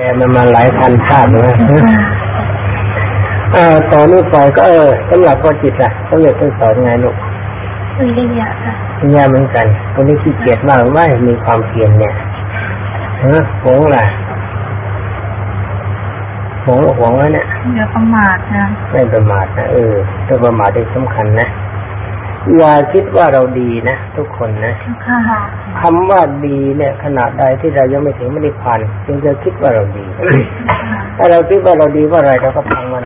แต่มันมาหลายพันชาตินะเออตอนนี้ไปก็เออสำหรับพ่อจิตอะเขาอยากจะสอนไงลูกวิริยะค่ะยากเหมือนกันคนนี้ขี้เกียจมากไม่มีความเพียรเนี่ยฮะหวงอะไรหวงหวงไว้เนี่ยอย่าประมาทนะไม่ประมาทนะเออตัวประมาทที่สำคัญนะ อย่าคิดว่าเราดีนะทุกคนนะค่ะคำว่าดีเนี่ยขนาดใดที่เรายังไม่ถึงไม่ได้ผ่านจึงจะคิดว่าเราดีถ้าเราคิดว่าเราดีว่าอะไรเราก็พังมัน